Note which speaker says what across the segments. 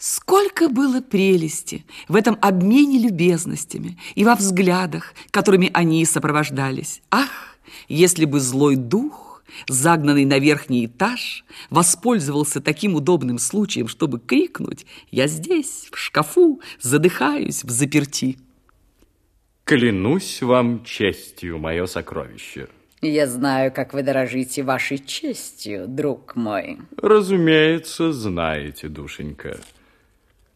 Speaker 1: Сколько было прелести в этом обмене любезностями и во взглядах, которыми они сопровождались. Ах, если бы злой дух, загнанный на верхний этаж, воспользовался таким удобным случаем, чтобы крикнуть «Я здесь, в шкафу, задыхаюсь в заперти».
Speaker 2: Клянусь вам честью, мое сокровище.
Speaker 3: Я знаю, как вы дорожите вашей честью, друг мой.
Speaker 2: Разумеется, знаете, душенька.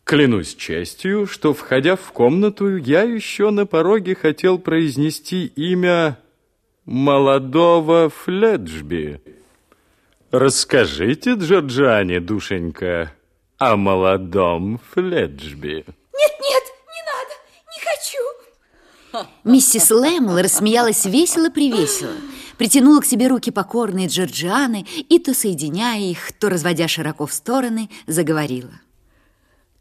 Speaker 2: Клянусь честью, что, входя в комнату, я еще на пороге хотел произнести имя молодого Фледжби. Расскажите, Джорджане, душенька, о молодом Фледжби.
Speaker 4: Нет, нет, не надо, не хочу.
Speaker 5: Миссис Лэмл рассмеялась весело-привесело, притянула к себе руки покорные Джорджианы и, то соединяя их, то разводя широко в стороны, заговорила.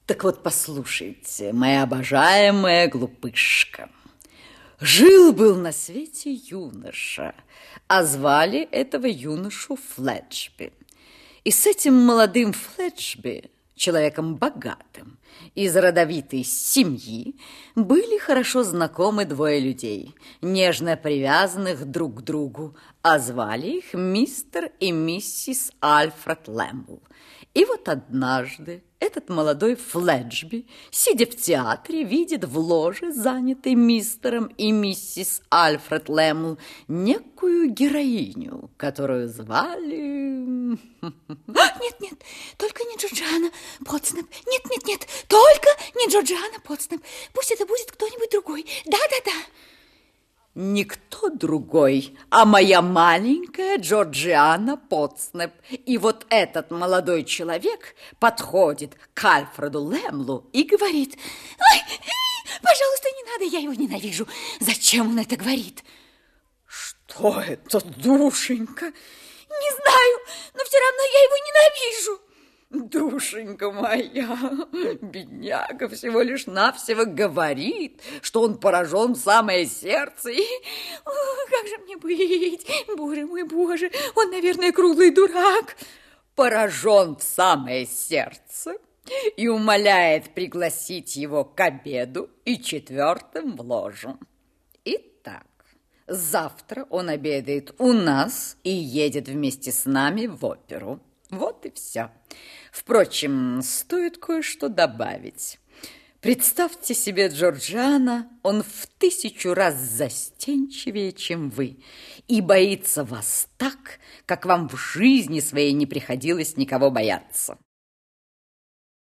Speaker 3: Так вот, послушайте, моя обожаемая глупышка. Жил-был на свете юноша, а звали этого юношу Флетчби. И с этим молодым Флетчби, человеком богатым, из родовитой семьи, были хорошо знакомы двое людей, нежно привязанных друг к другу, а звали их мистер и миссис Альфред Лэмбл. И вот однажды этот молодой Фледжби, сидя в театре, видит в ложе, занятой мистером и миссис Альфред Лэмл, некую героиню, которую звали...
Speaker 4: Нет, нет, только не Джорджиана Потснеп. Нет, нет, нет, только не Джорджиана Потснеп. Пусть это будет кто-нибудь другой. Да-да-да
Speaker 3: никто другой, а моя маленькая Джорджиана Потснеп. И вот этот молодой человек подходит к Альфреду Лемлу и говорит,
Speaker 4: «Ой, пожалуйста, не надо, я его ненавижу. Зачем он это говорит?»
Speaker 3: «Что это, душенька?»
Speaker 4: «Не знаю, но все равно я его ненавижу».
Speaker 3: Душенька моя, бедняга всего лишь навсего говорит, что он поражен в самое сердце. И...
Speaker 4: О, как же мне быть? Боже мой, боже, он, наверное, круглый дурак.
Speaker 3: Поражен в самое сердце и умоляет пригласить его к обеду и четвертым в ложу. Итак, завтра он обедает у нас и едет вместе с нами в оперу. Вот и все. Впрочем, стоит кое-что добавить. Представьте себе Джорджана, он в тысячу раз застенчивее, чем вы, и боится вас так, как вам в жизни своей не приходилось никого бояться.